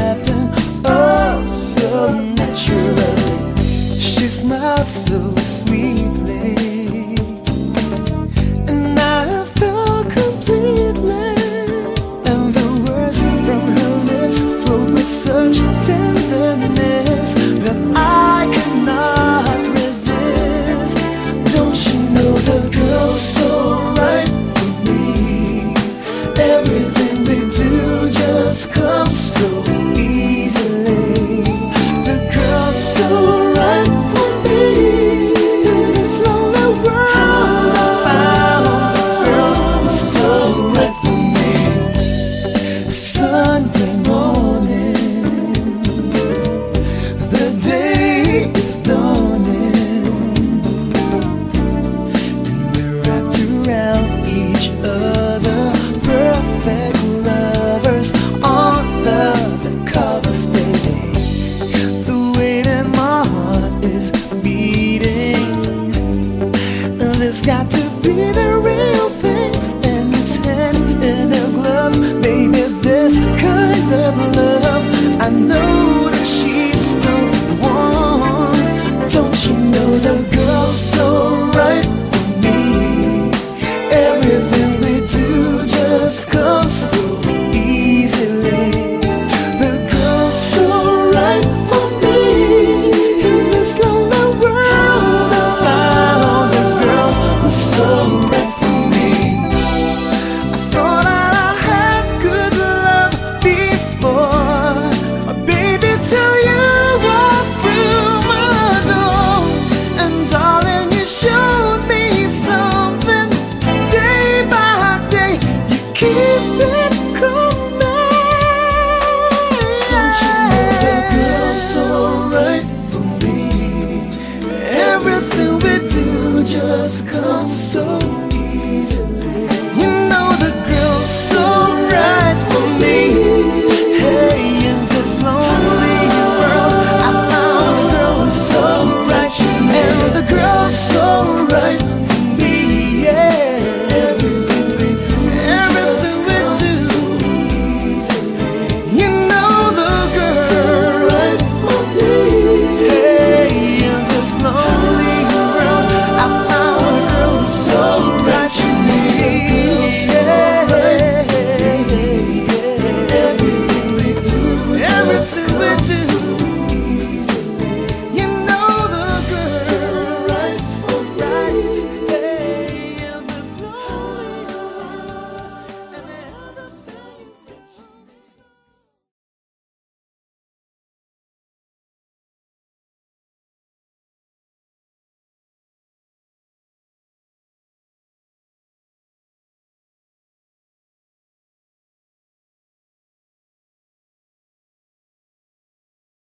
happened oh so naturally. She smiled so sweetly, the real thing, and it's hand in a glove. Maybe this could.